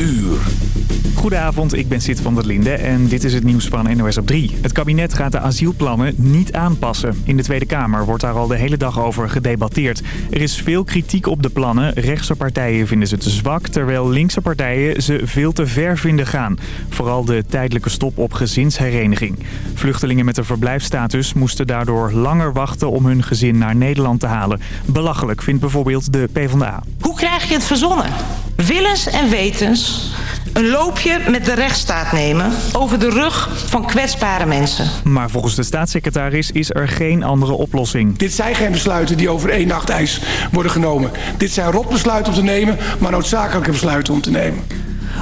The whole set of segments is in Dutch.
uur. Goedenavond, ik ben Sid van der Linde en dit is het nieuws van NOS op 3. Het kabinet gaat de asielplannen niet aanpassen. In de Tweede Kamer wordt daar al de hele dag over gedebatteerd. Er is veel kritiek op de plannen. Rechtse partijen vinden ze te zwak, terwijl linkse partijen ze veel te ver vinden gaan. Vooral de tijdelijke stop op gezinshereniging. Vluchtelingen met een verblijfsstatus moesten daardoor langer wachten om hun gezin naar Nederland te halen. Belachelijk vindt bijvoorbeeld de PvdA. Hoe krijg je het verzonnen? Willens en wetens een loopje met de rechtsstaat nemen over de rug van kwetsbare mensen. Maar volgens de staatssecretaris is er geen andere oplossing. Dit zijn geen besluiten die over één nacht ijs worden genomen. Dit zijn rotbesluiten om te nemen, maar noodzakelijke besluiten om te nemen.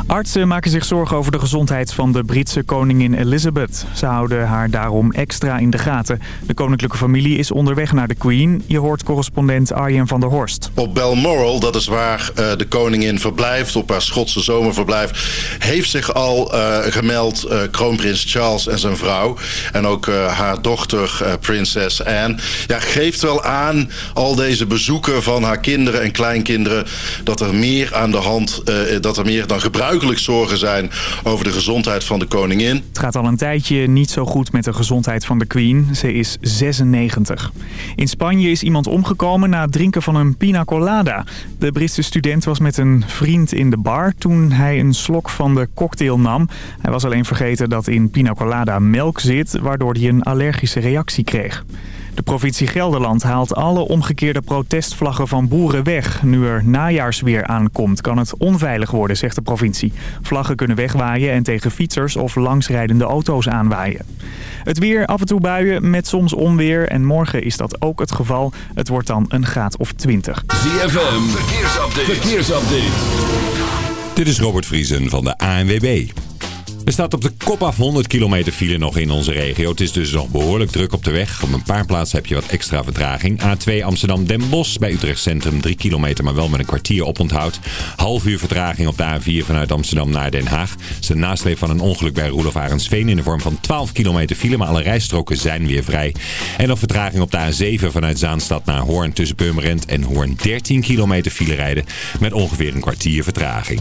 Artsen maken zich zorgen over de gezondheid van de Britse koningin Elizabeth. Ze houden haar daarom extra in de gaten. De koninklijke familie is onderweg naar de Queen. Je hoort correspondent Arjen van der Horst. Op Balmoral, dat is waar uh, de koningin verblijft, op haar Schotse zomerverblijf... heeft zich al uh, gemeld uh, kroonprins Charles en zijn vrouw. En ook haar dochter, prinses Anne. Ja, geeft wel aan, al deze bezoeken van haar kinderen en kleinkinderen... dat er meer aan de hand, dat er meer dan gebruik zorgen zijn over de gezondheid van de koningin. Het gaat al een tijdje niet zo goed met de gezondheid van de queen. Ze is 96. In Spanje is iemand omgekomen na het drinken van een pina colada. De Britse student was met een vriend in de bar toen hij een slok van de cocktail nam. Hij was alleen vergeten dat in pina colada melk zit, waardoor hij een allergische reactie kreeg. De provincie Gelderland haalt alle omgekeerde protestvlaggen van boeren weg. Nu er najaarsweer aankomt kan het onveilig worden, zegt de provincie. Vlaggen kunnen wegwaaien en tegen fietsers of langsrijdende auto's aanwaaien. Het weer, af en toe buien met soms onweer. En morgen is dat ook het geval. Het wordt dan een graad of 20. ZFM, verkeersupdate. verkeersupdate. Dit is Robert Vriesen van de ANWB. Er staat op de kop af 100 kilometer file nog in onze regio. Het is dus nog behoorlijk druk op de weg. Op een paar plaatsen heb je wat extra vertraging. A2 Amsterdam-Den Bosch bij Utrecht Centrum 3 kilometer, maar wel met een kwartier oponthoud. Half uur vertraging op de A4 vanuit Amsterdam naar Den Haag. Het is nasleep van een ongeluk bij Roelof Arendsveen in de vorm van 12 kilometer file, maar alle rijstroken zijn weer vrij. En nog vertraging op de A7 vanuit Zaanstad naar Hoorn tussen Purmerend en Hoorn 13 kilometer file rijden met ongeveer een kwartier vertraging.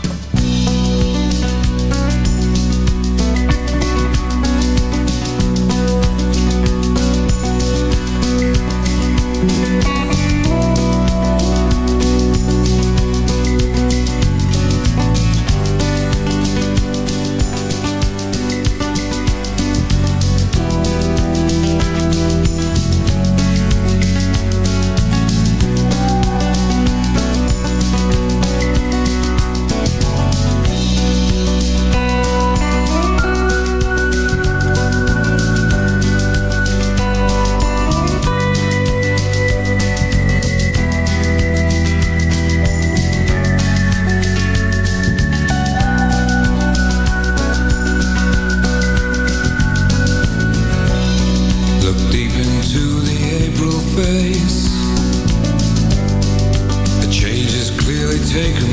take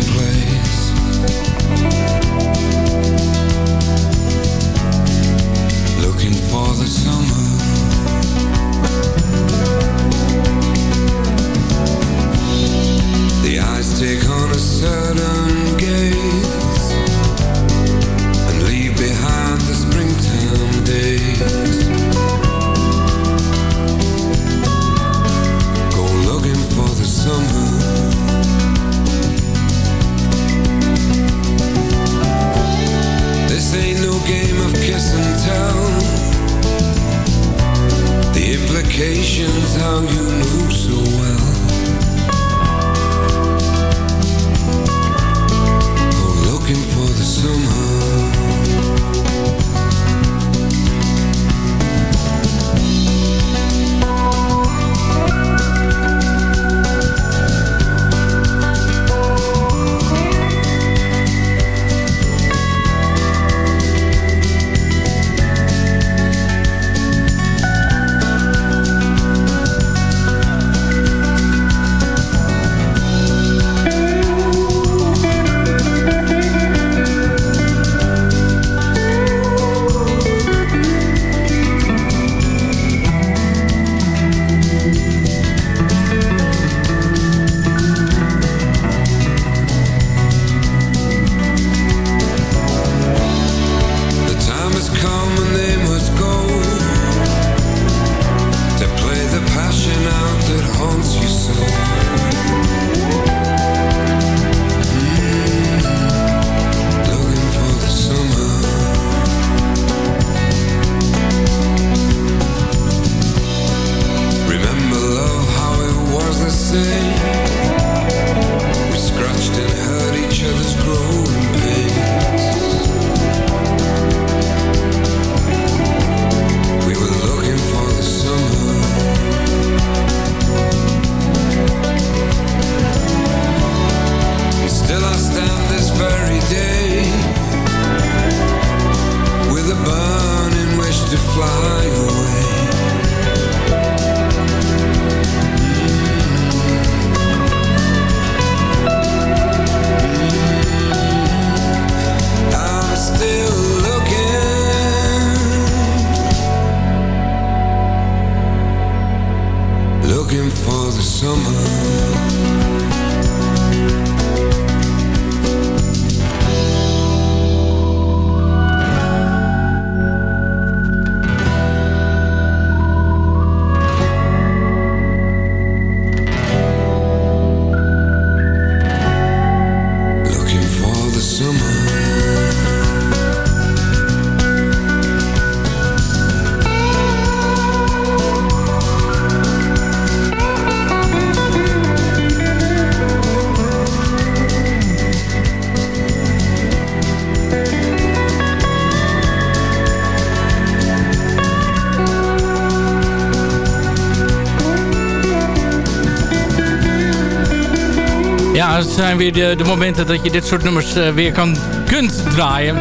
zijn weer de, momenten dat je dit soort nummers uh, weer kan, kunt draaien.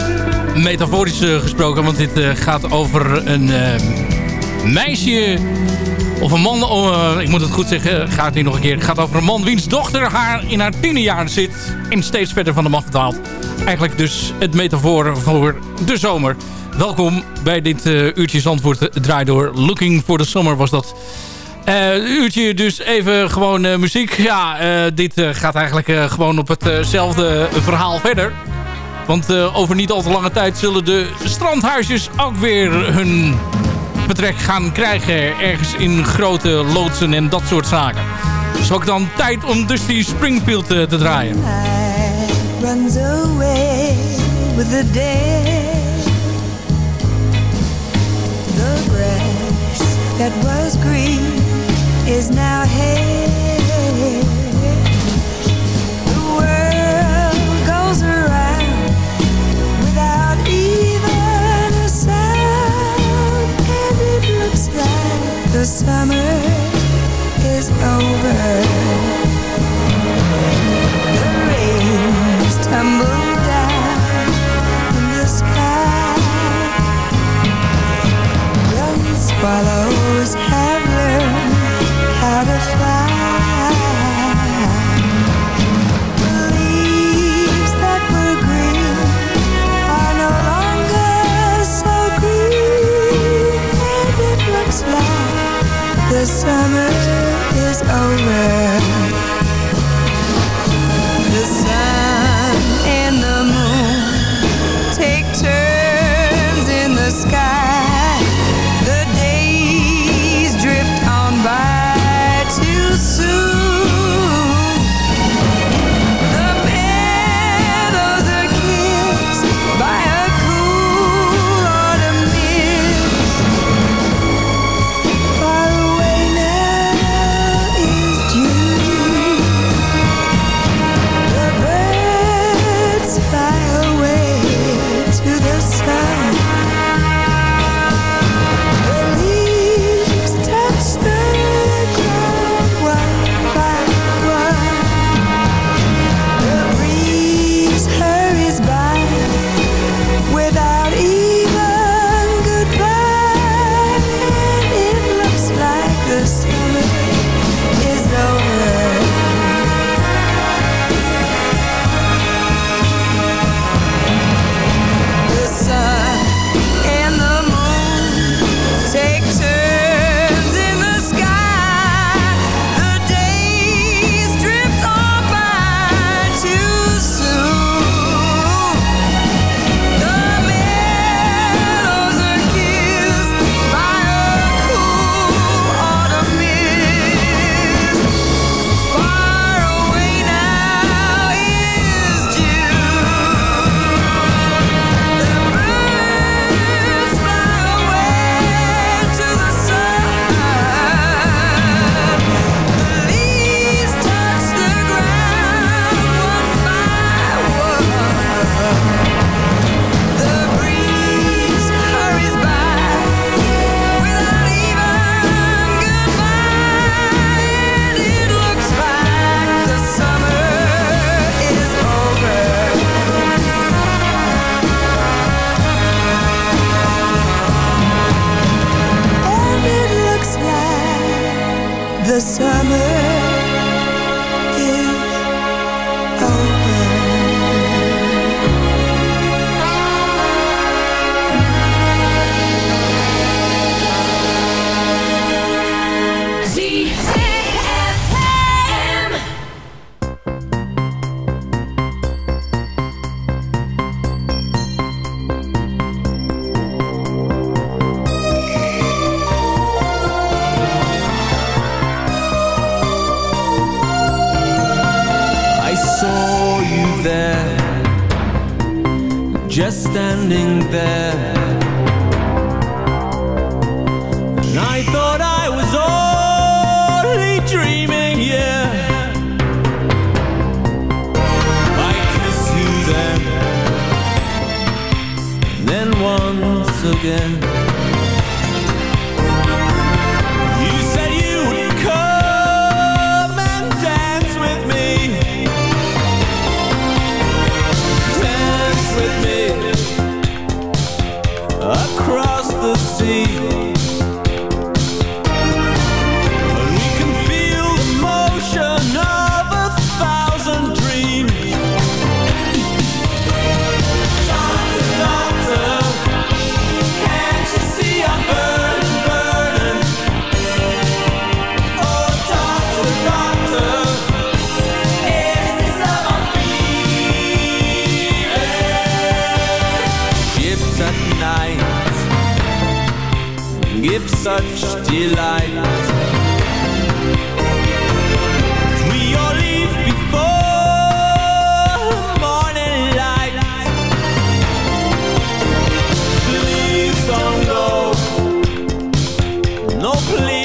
Metaforisch uh, gesproken, want dit uh, gaat over een meisje of een man, oh, ik moet het goed zeggen, gaat nu nog een keer. Het gaat over een man wiens dochter haar in haar tienerjaren zit en steeds verder van de man verdwaalt. Eigenlijk dus het metafoor voor de zomer. Welkom bij dit uurtje Zandvoort draai door. Looking for the Summer was dat... Uh, uurtje dus even gewoon uh, muziek. Ja, uh, dit gaat eigenlijk gewoon op hetzelfde verhaal verder. Want over niet al te lange tijd zullen de strandhuisjes ook weer hun betrek gaan krijgen. Ergens in grote loodsen en dat soort zaken. Dus ook dan tijd om dus die Springfield te draaien. runs away with the day. That was green is now here. The world goes around without even a sound, and it looks like the summer is over. The rains tumble down in the sky. Young swallows summer is over. please.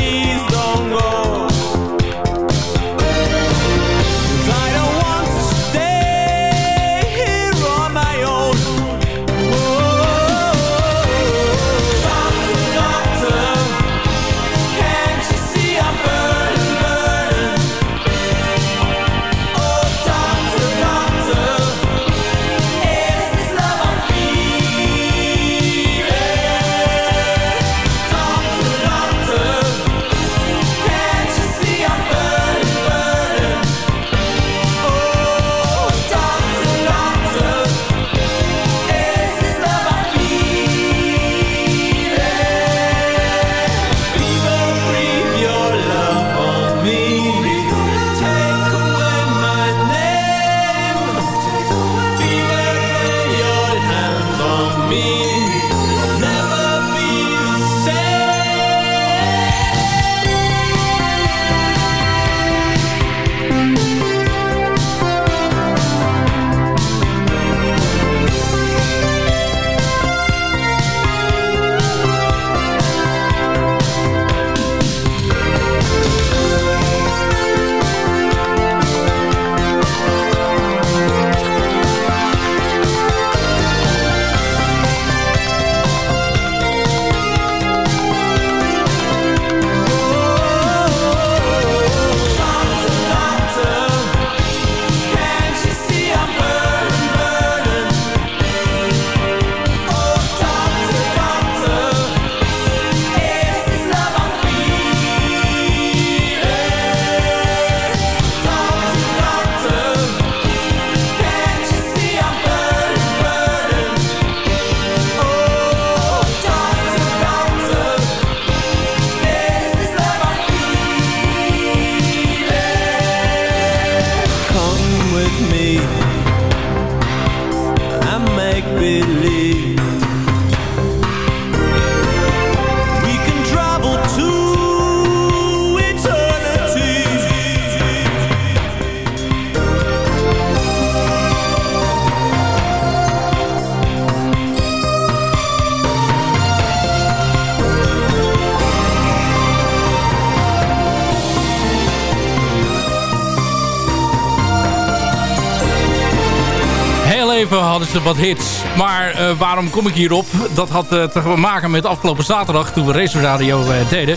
Hadden ze wat hits. Maar uh, waarom kom ik hierop? Dat had uh, te maken met afgelopen zaterdag toen we Race Radio uh, deden.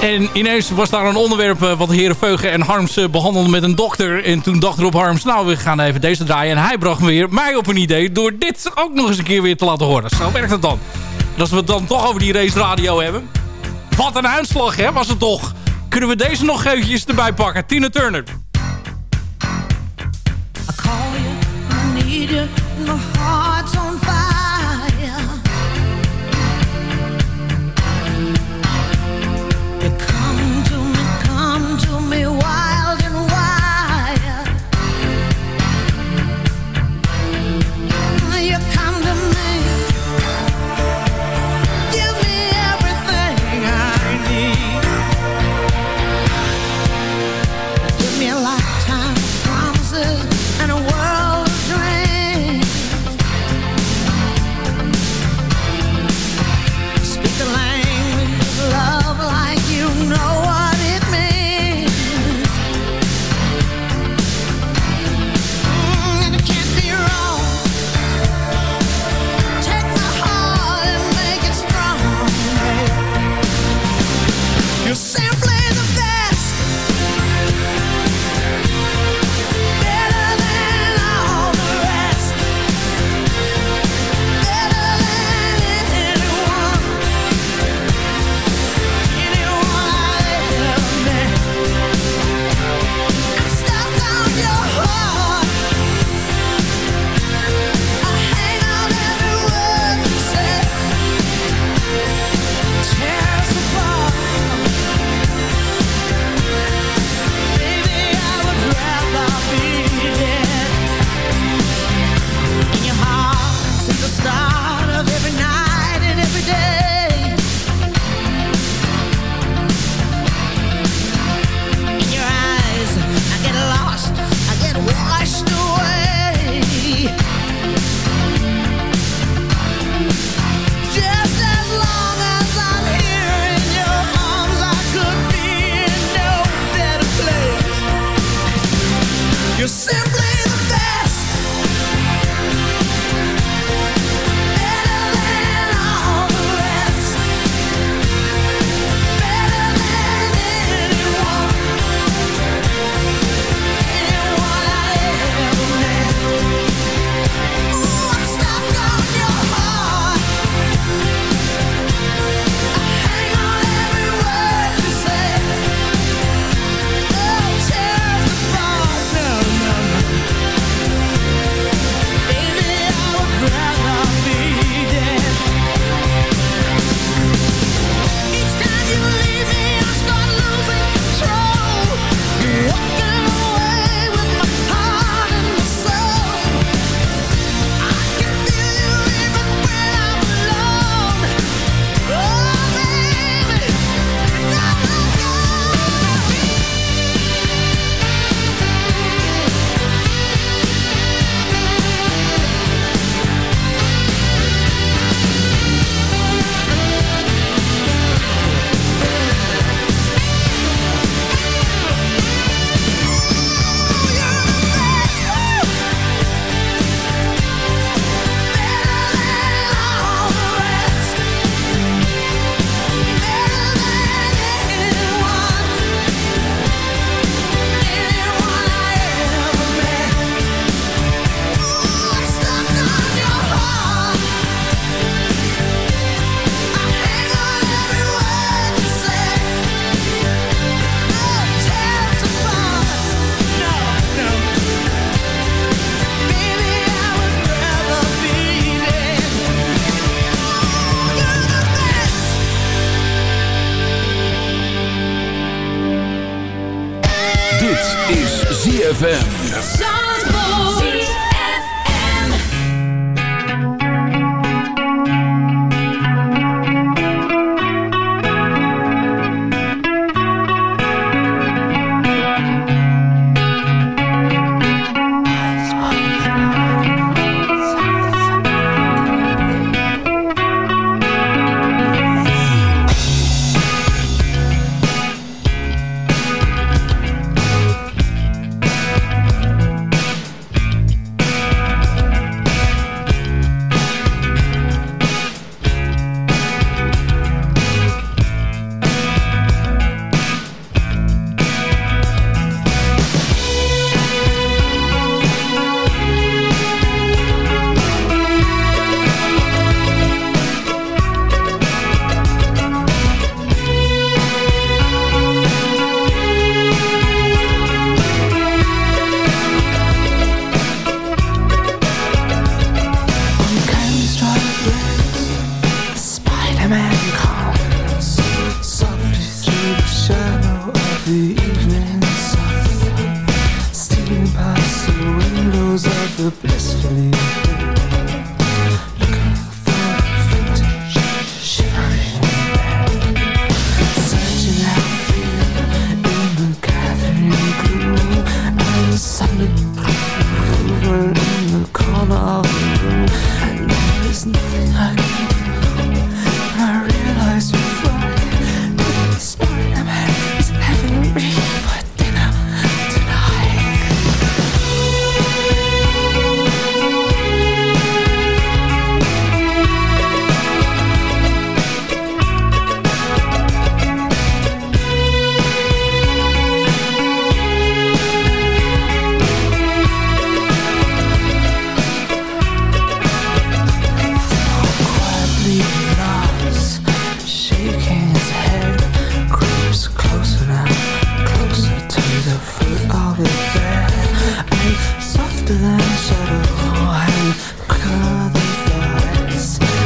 En ineens was daar een onderwerp wat heren Veugen en Harms behandelden met een dokter. En toen dacht Rob Harms, nou we gaan even deze draaien. En hij bracht weer mij op een idee door dit ook nog eens een keer weer te laten horen. Zo werkt het dan. Als we het dan toch over die Race Radio hebben. Wat een uitslag hè, was het toch. Kunnen we deze nog eventjes erbij pakken. Tina Turner.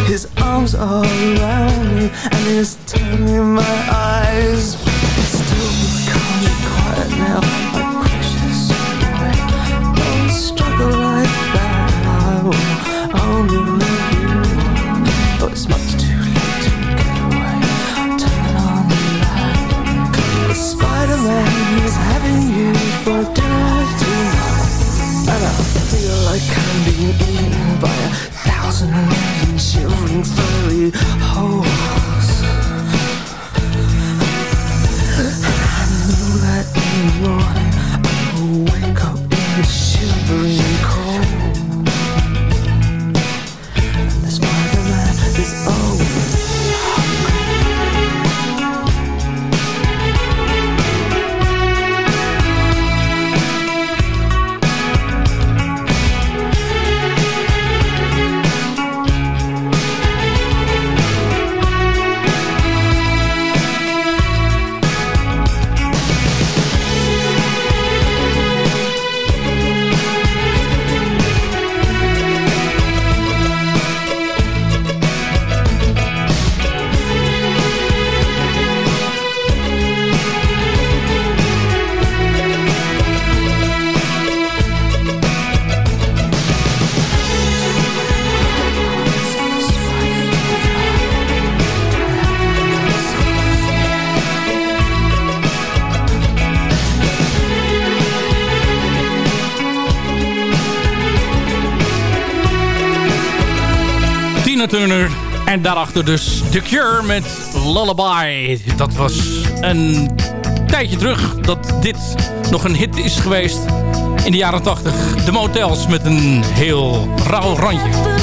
His arms all around me And he's turning my eyes dus The Cure met Lullaby. Dat was een tijdje terug dat dit nog een hit is geweest in de jaren 80. De motels met een heel rauw randje.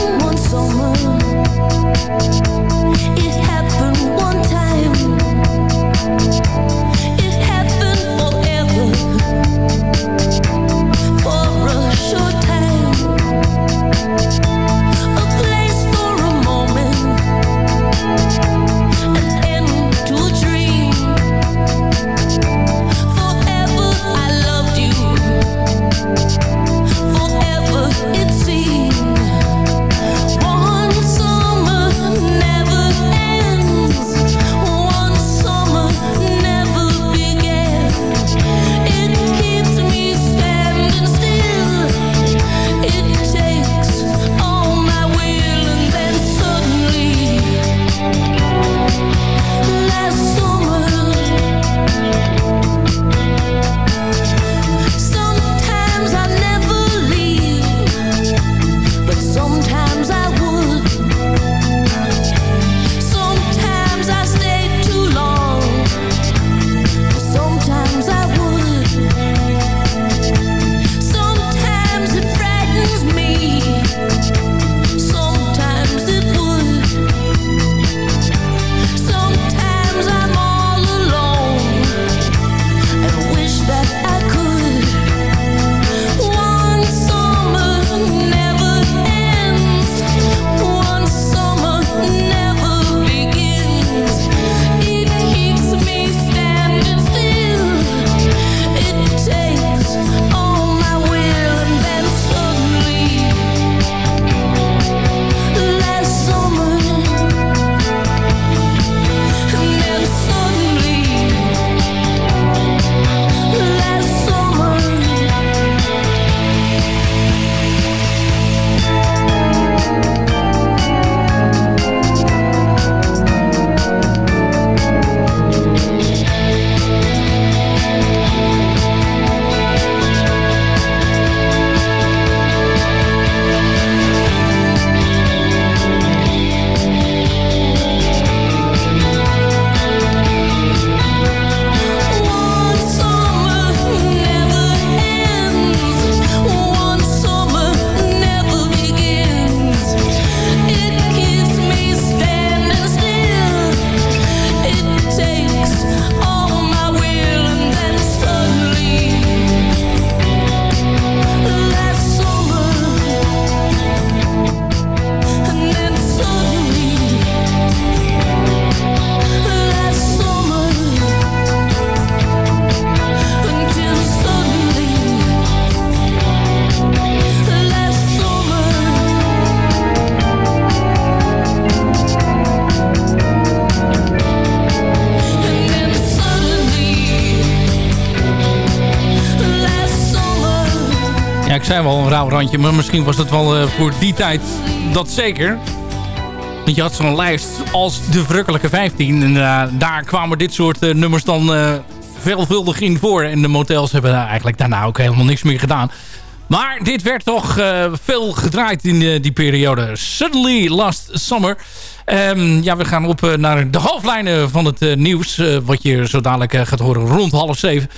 Randje, maar misschien was het wel eh, voor die tijd dat zeker. Want je had zo'n lijst als de verrukkelijke 15. En eh, daar kwamen dit soort eh, nummers dan veelvuldig in voor. En de motels hebben daar eigenlijk daarna ook helemaal niks meer gedaan. Maar dit werd toch veel gedraaid in die periode. Suddenly Last Summer. Ehm, ja, we gaan op naar de hoofdlijnen van het nieuws. wat je zo dadelijk gaat horen rond half zeven.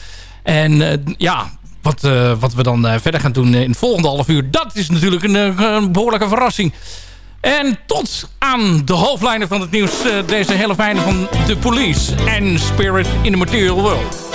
En ja, wat, eh, wat we dan eh, verder gaan doen in het volgende half uur... dat is natuurlijk een, eh, een behoorlijke verrassing. En tot aan de hoofdlijnen van het nieuws... eh, deze hele fijne van The Police en Spirit in the Material World.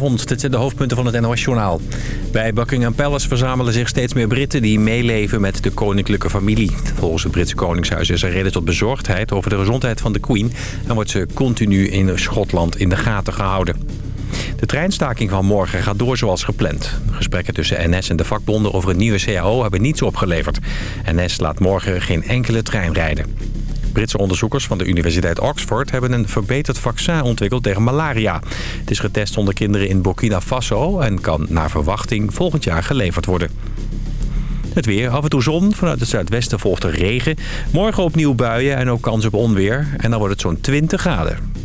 Dit zijn de hoofdpunten van het NOS-journaal. Bij Buckingham Palace verzamelen zich steeds meer Britten die meeleven met de koninklijke familie. Volgens het Britse Koningshuis is er reden tot bezorgdheid over de gezondheid van de Queen... en wordt ze continu in Schotland in de gaten gehouden. De treinstaking van morgen gaat door zoals gepland. Gesprekken tussen NS en de vakbonden over een nieuwe CAO hebben niets opgeleverd. NS laat morgen geen enkele trein rijden. Britse onderzoekers van de Universiteit Oxford hebben een verbeterd vaccin ontwikkeld tegen malaria. Het is getest onder kinderen in Burkina Faso en kan naar verwachting volgend jaar geleverd worden. Het weer, af en toe zon, vanuit het zuidwesten volgt er regen. Morgen opnieuw buien en ook kans op onweer. En dan wordt het zo'n 20 graden.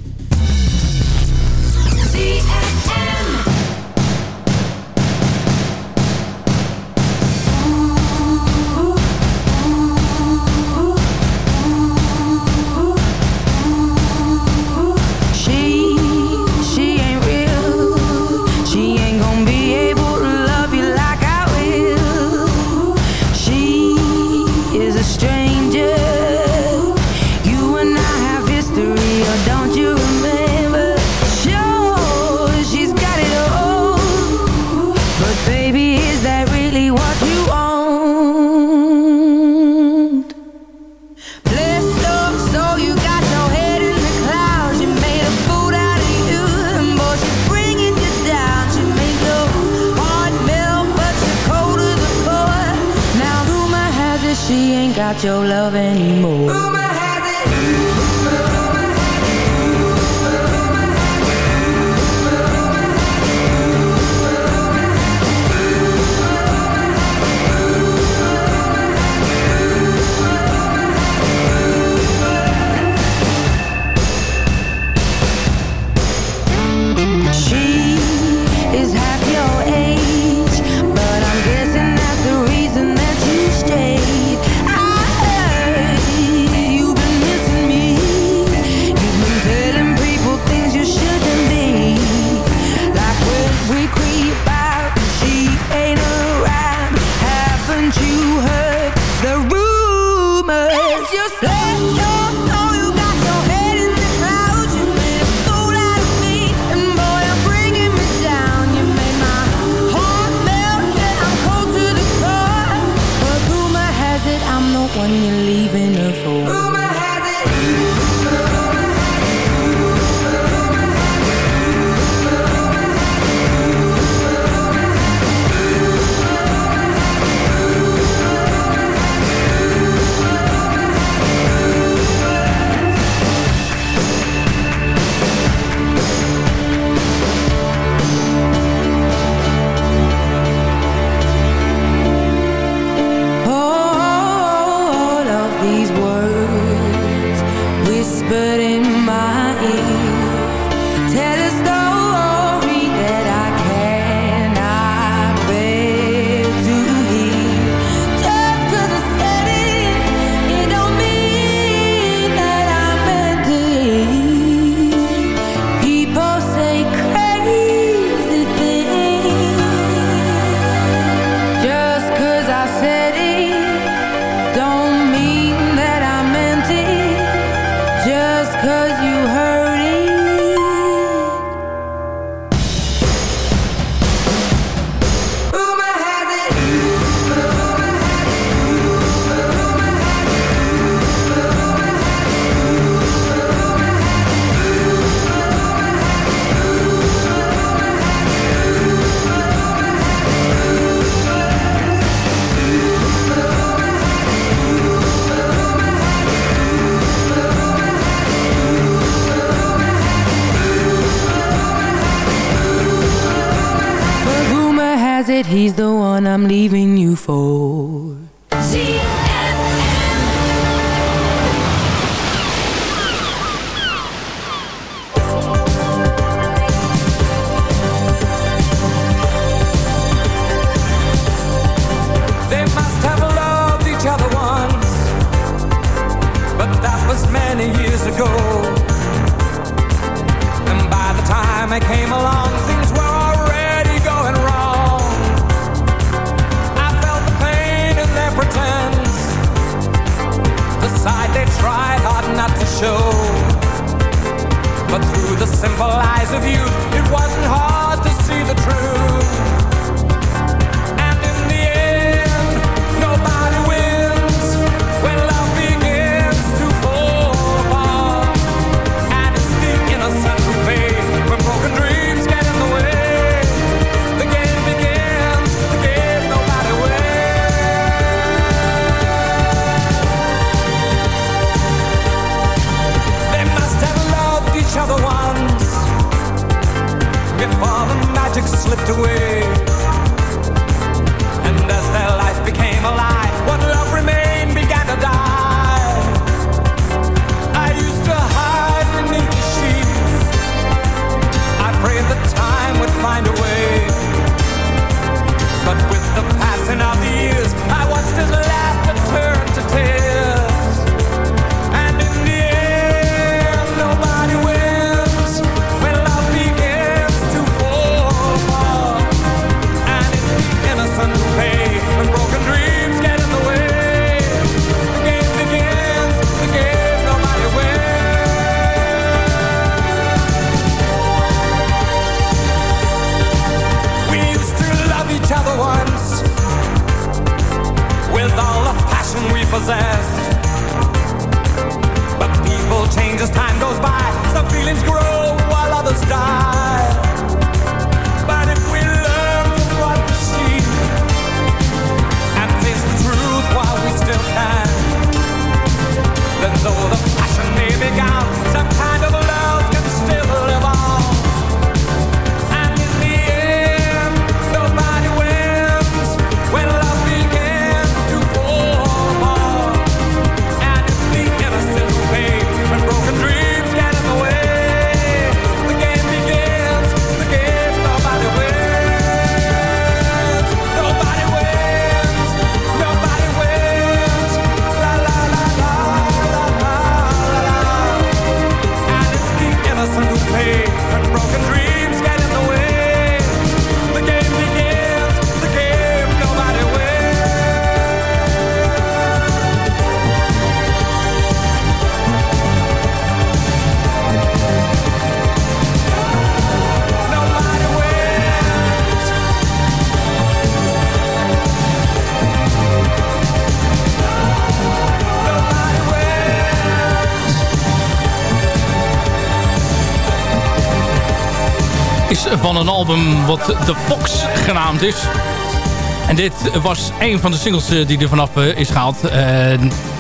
Een album wat The Fox genaamd is. En dit was een van de singles eh, die er vanaf eh, is gehaald. Eh,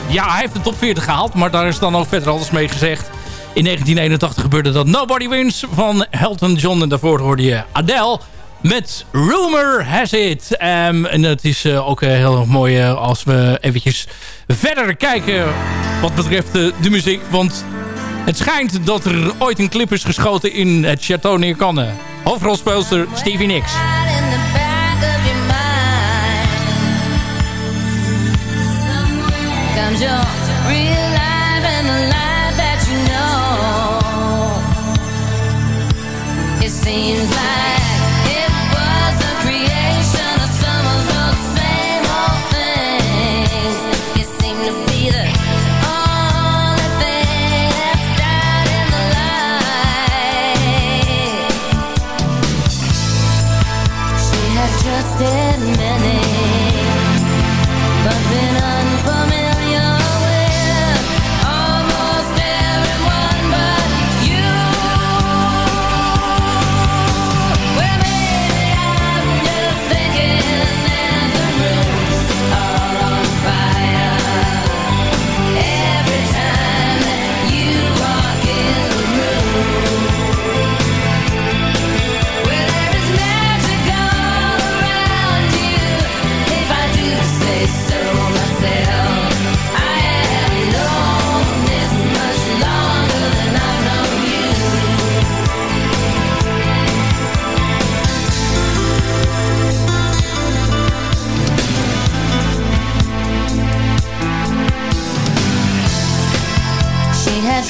ja, hij heeft de top 40 gehaald, maar daar is dan ook verder alles mee gezegd. In 1981 gebeurde dat Nobody Wins van Elton John. En daarvoor hoorde je Adele met Rumor Has It. Ehm, en het is eh, ook heel mooi als we eventjes verder kijken wat betreft de muziek. Want het schijnt dat er ooit een clip is geschoten in het Château Neerkanne. Hoofdrolspeelster Stevie Nicks.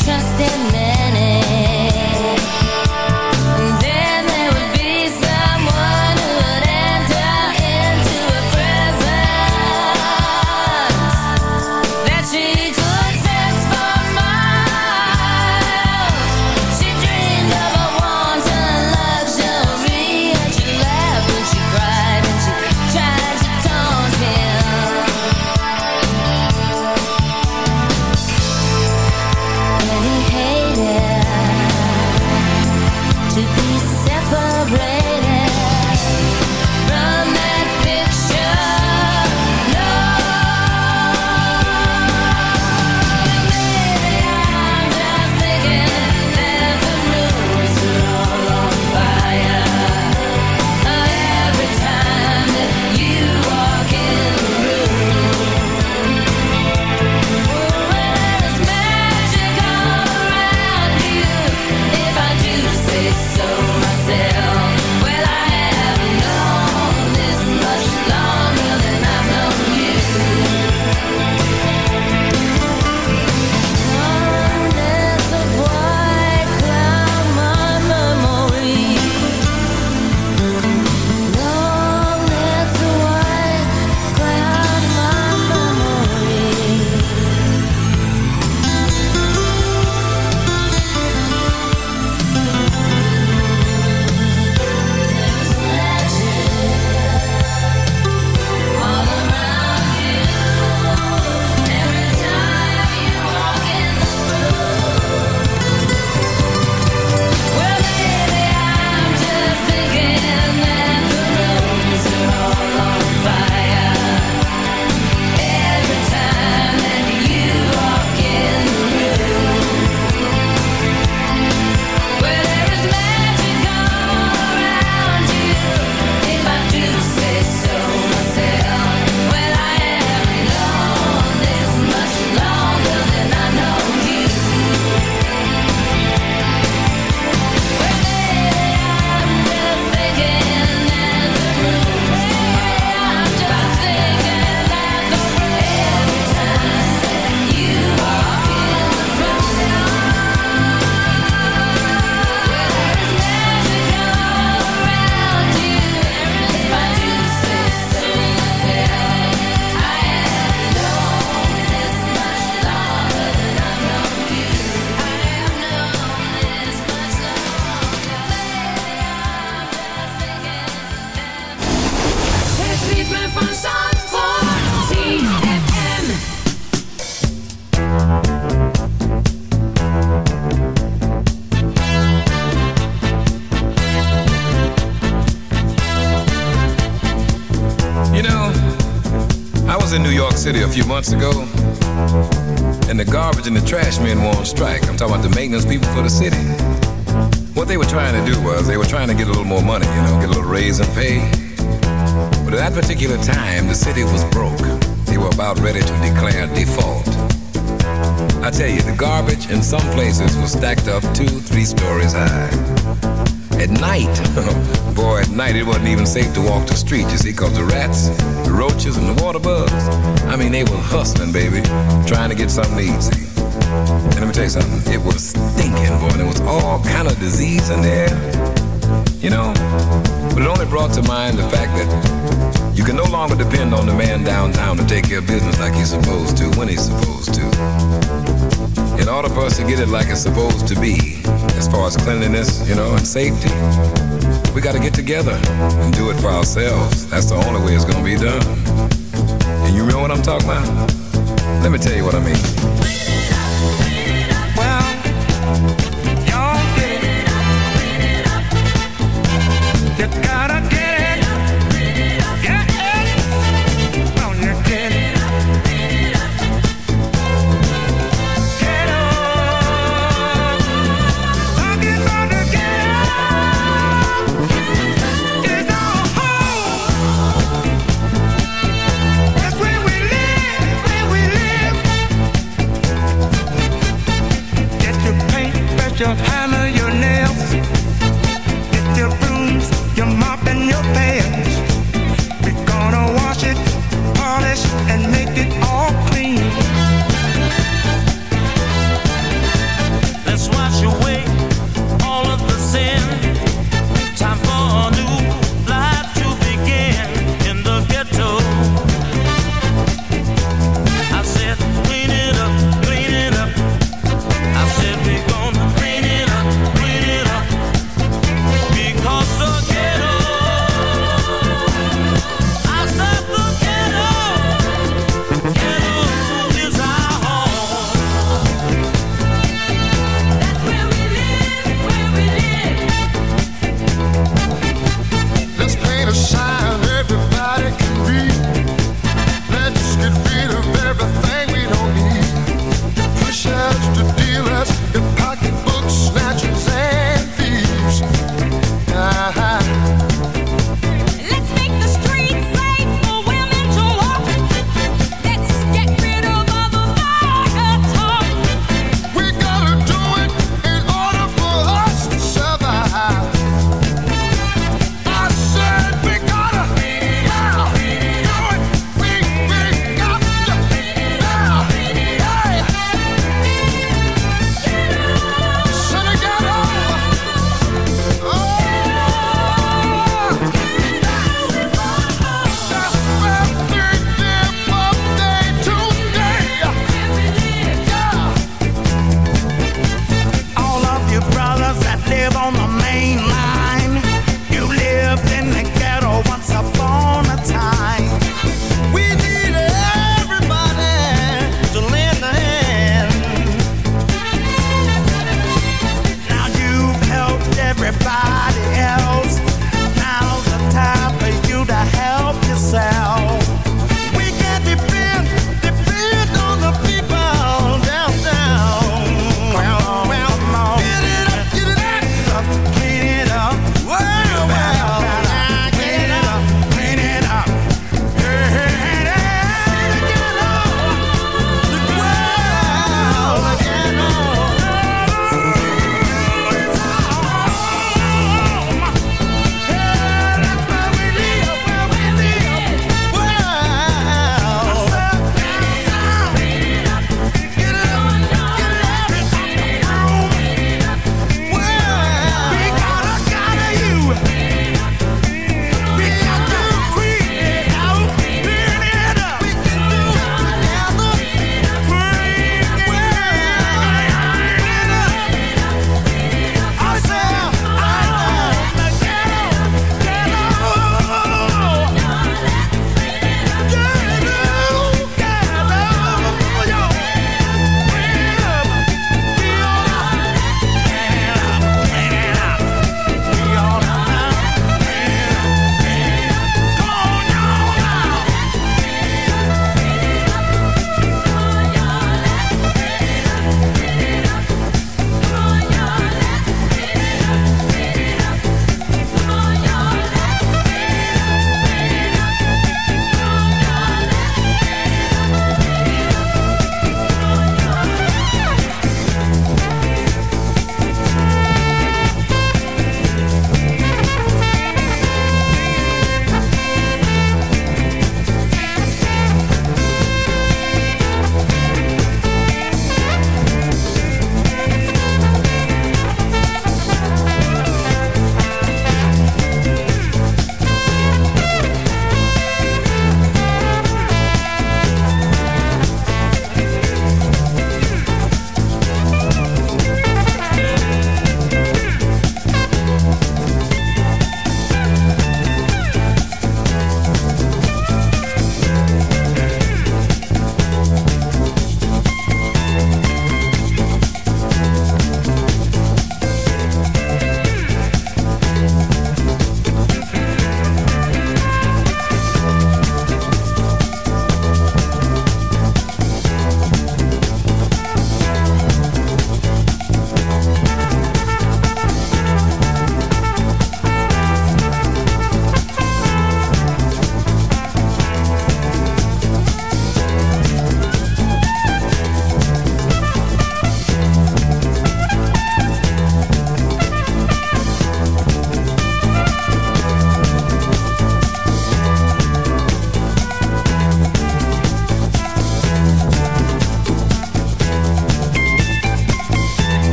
trust in me. Months ago, and the garbage and the trash men were on strike. I'm talking about the maintenance people for the city. What they were trying to do was they were trying to get a little more money, you know, get a little raise in pay. But at that particular time, the city was broke. They were about ready to declare default. I tell you, the garbage in some places was stacked up two, three stories high. At night, boy, at night it wasn't even safe to walk the street, you see, because the rats, the roaches, and the water bugs, I mean, they were hustling, baby, trying to get something to eat. And let me tell you something, it was stinking, boy, and there was all kind of disease in there, you know. But it only brought to mind the fact that you can no longer depend on the man downtown to take care of business like he's supposed to, when he's supposed to. In order for us to get it like it's supposed to be, as far as cleanliness, you know, and safety, we got to get together and do it for ourselves. That's the only way it's to be done. And you know what I'm talking about? Let me tell you what I mean.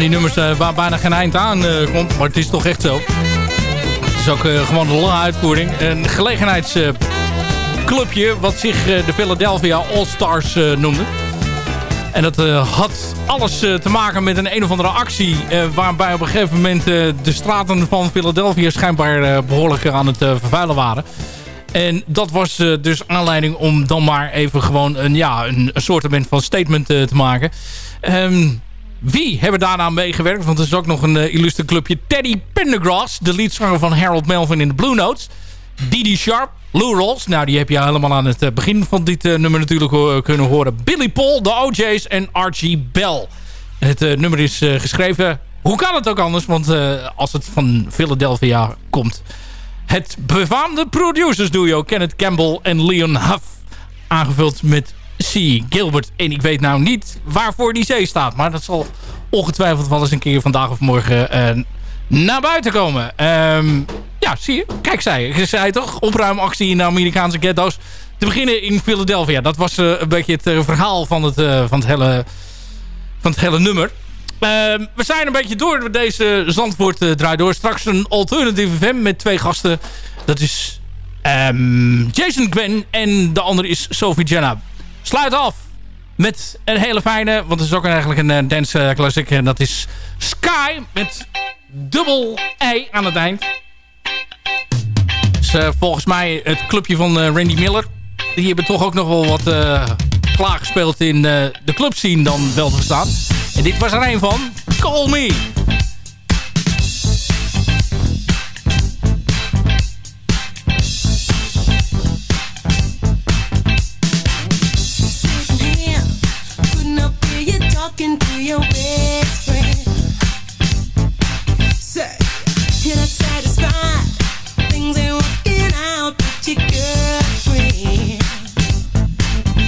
Die nummers eh, waar bijna geen eind aan eh, komt. Maar het is toch echt zo. Het is ook eh, gewoon een lange uitvoering. Een gelegenheidsclubje wat zich de Philadelphia All-Stars noemde. En dat had alles te maken met een een of andere actie... eh, waarbij op een gegeven moment de straten van Philadelphia... schijnbaar eh, behoorlijk aan het vervuilen waren. En dat was dus aanleiding om dan maar even gewoon een, ja, een, van statement te maken. Ehm, wie hebben daarna meegewerkt? Want er is ook nog een uh, illustre clubje. Teddy Pendergrass, de leadzanger van Harold Melvin in de Blue Notes. Didi Sharp, Lou Rolls. Nou, die heb je helemaal aan het eh, begin van dit eh, nummer natuurlijk kunnen horen. Billy Paul, de OJ's en Archie Bell. Het nummer is geschreven... Hoe kan het ook anders? Want als het van Philadelphia komt... Het befaamde producers duo Kenneth Campbell en Leon Huff. Aangevuld met C. Gilbert. En ik weet nou niet waarvoor die C staat. Maar dat zal ongetwijfeld wel eens een keer vandaag of morgen eh, naar buiten komen. Ehm, ja, zie je. Kijk, zei ik. zei toch. Opruimactie in de Amerikaanse ghetto's. Te beginnen in Philadelphia. Dat was eh, een beetje het eh, verhaal van het, van, het hele, van het hele nummer. Ehm, we zijn een beetje door met deze Zandvoort uh, draai door. Straks een alternatieve FM met twee gasten. Dat is ehm, Jason Gwen en de andere is Sophie Jenna. Sluit af met een hele fijne, want het is ook eigenlijk een uh, dance uh, classic. En dat is Sky met dubbel E aan het eind. Dus, uh, volgens mij het clubje van Randy Miller. Die hebben toch ook nog wel wat klaargespeeld in de clubscene dan wel te verstaan. En dit was er een van. Call Me. Your best friend. Say, you're not satisfied. Things ain't working out your girlfriend.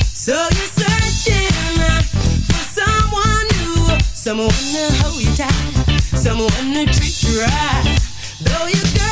So you're searching for someone new, someone to hold you tight, someone to treat you right. Though your